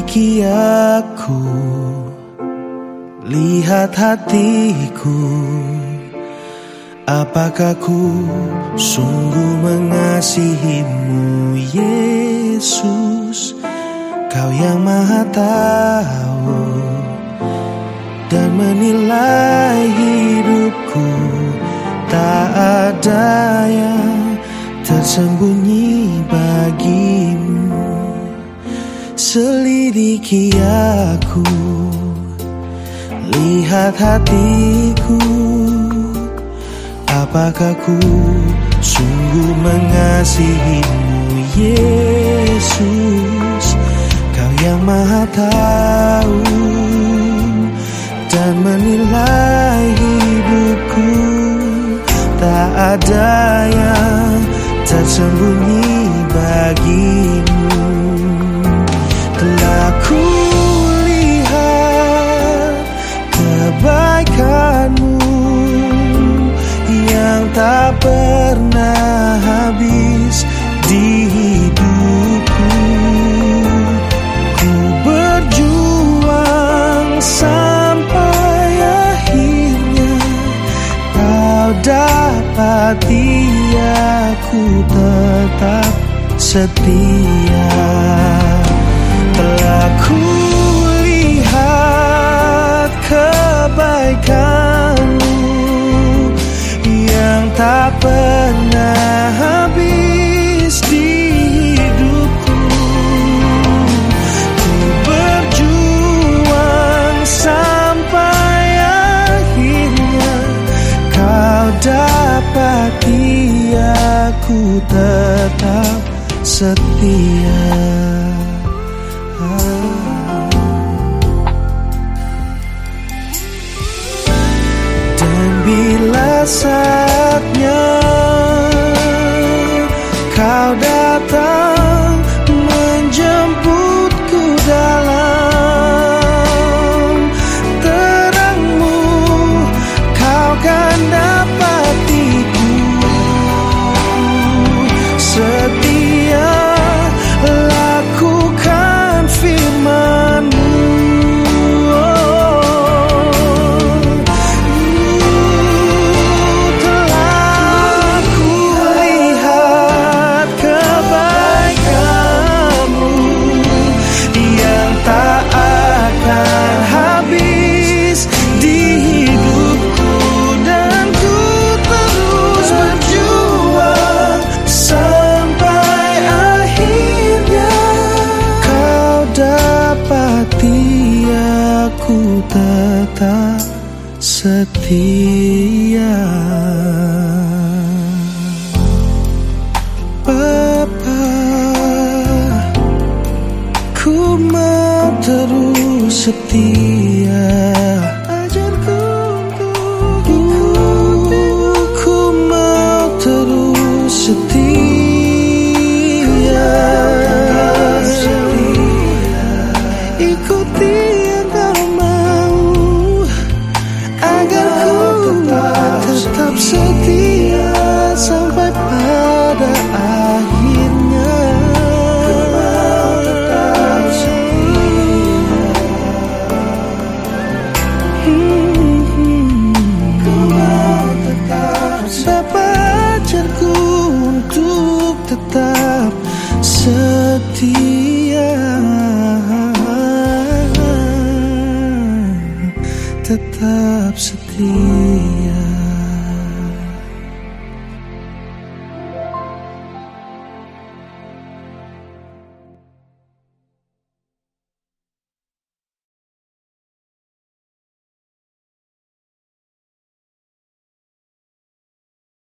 Selidiki aku. Lihat hatiku. Apakah ku sungguh mengasihimu Yesus? Kau yang maha tahu Dan menilai hidupku. Tak ada yang tersembunyi Selidiki aku. Lihat hatiku. Apakah ku sungguh mengasihimu Yesus? Kau yang maha tahu Dan menilai hidupku. Tak ada yang tersembunyi bagimu tak pernah habis di hidupku. Ku berjuang sampai akhirnya Kau dapati aku tetap setia. Telah ku dapati aku tetap setia. Dan bila saatnya kau datang tetap setia. Papa, ku mau terus setia. Ajarku untuk ku mau terus setia. Ikuti Dapat ajarku untuk tetap setia. Tetap setia